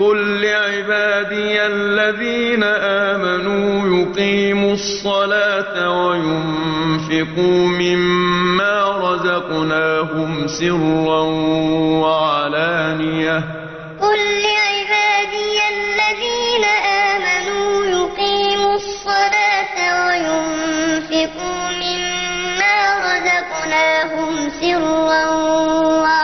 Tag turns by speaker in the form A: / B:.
A: قل لعبادي الذين آمنوا يقيموا الصلاة وينفقوا مما رزقناهم سرا وعلانية
B: قل لعبادي الذين آمنوا يقيموا الصلاة وينفقوا مما رزقناهم سرا وعلانية